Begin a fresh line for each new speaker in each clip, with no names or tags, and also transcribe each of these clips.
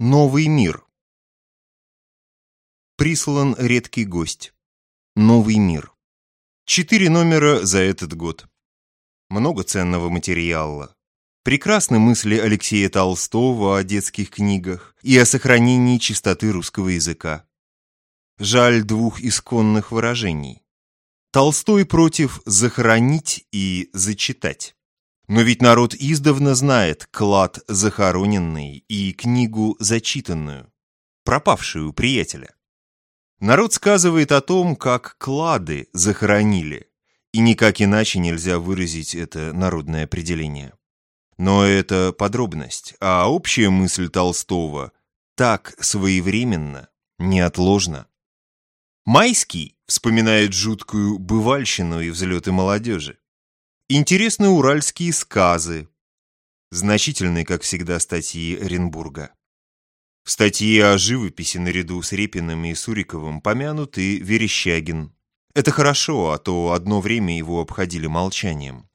Новый мир. Прислан редкий гость. Новый мир. Четыре номера за этот год. Много ценного материала. Прекрасны мысли Алексея Толстого о детских книгах и о сохранении чистоты русского языка. Жаль двух исконных выражений. Толстой против «захоронить» и «зачитать». Но ведь народ издавна знает клад захороненный и книгу зачитанную, пропавшую у приятеля. Народ сказывает о том, как клады захоронили, и никак иначе нельзя выразить это народное определение. Но это подробность, а общая мысль Толстого так своевременно, неотложно. Майский вспоминает жуткую бывальщину и взлеты молодежи. Интересны уральские сказы. Значительны, как всегда, статьи Оренбурга. В статье о живописи наряду с Репиным и Суриковым помянут и Верещагин. Это хорошо, а то одно время его обходили молчанием.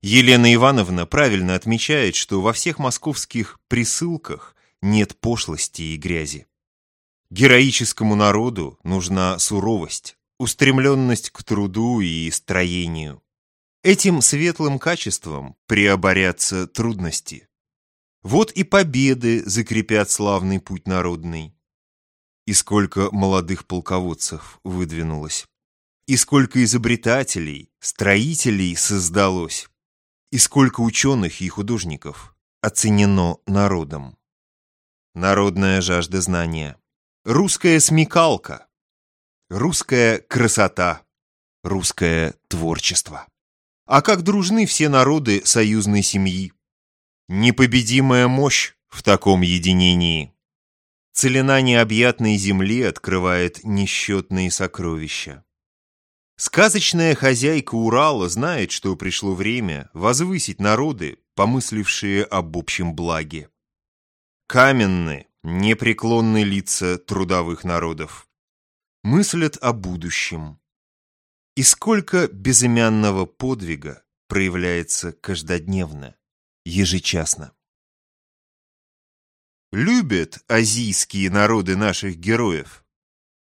Елена Ивановна правильно отмечает, что во всех московских присылках нет пошлости и грязи. Героическому народу нужна суровость, устремленность к труду и строению. Этим светлым качеством преоборятся трудности. Вот и победы закрепят славный путь народный. И сколько молодых полководцев выдвинулось. И сколько изобретателей, строителей создалось. И сколько ученых и художников оценено народом. Народная жажда знания. Русская смекалка. Русская красота. Русское творчество. А как дружны все народы союзной семьи. Непобедимая мощь в таком единении. Целина необъятной земли открывает несчетные сокровища. Сказочная хозяйка Урала знает, что пришло время возвысить народы, помыслившие об общем благе. Каменны, непреклонны лица трудовых народов. Мыслят о будущем. И сколько безымянного подвига проявляется каждодневно, ежечасно. Любят азийские народы наших героев.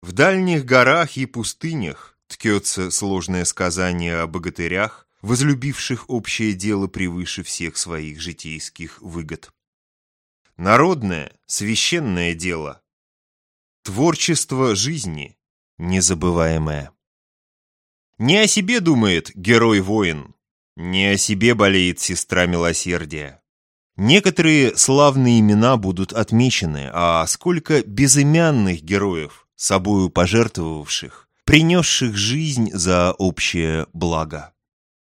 В дальних горах и пустынях ткется сложное сказание о богатырях, возлюбивших общее дело превыше всех своих житейских выгод. Народное, священное дело. Творчество жизни незабываемое. Не о себе думает герой-воин, не о себе болеет сестра милосердия. Некоторые славные имена будут отмечены, а сколько безымянных героев, собою пожертвовавших, принесших жизнь за общее благо.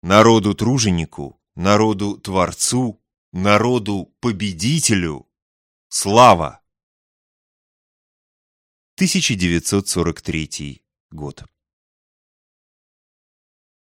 Народу-труженику, народу-творцу, народу-победителю слава! 1943 год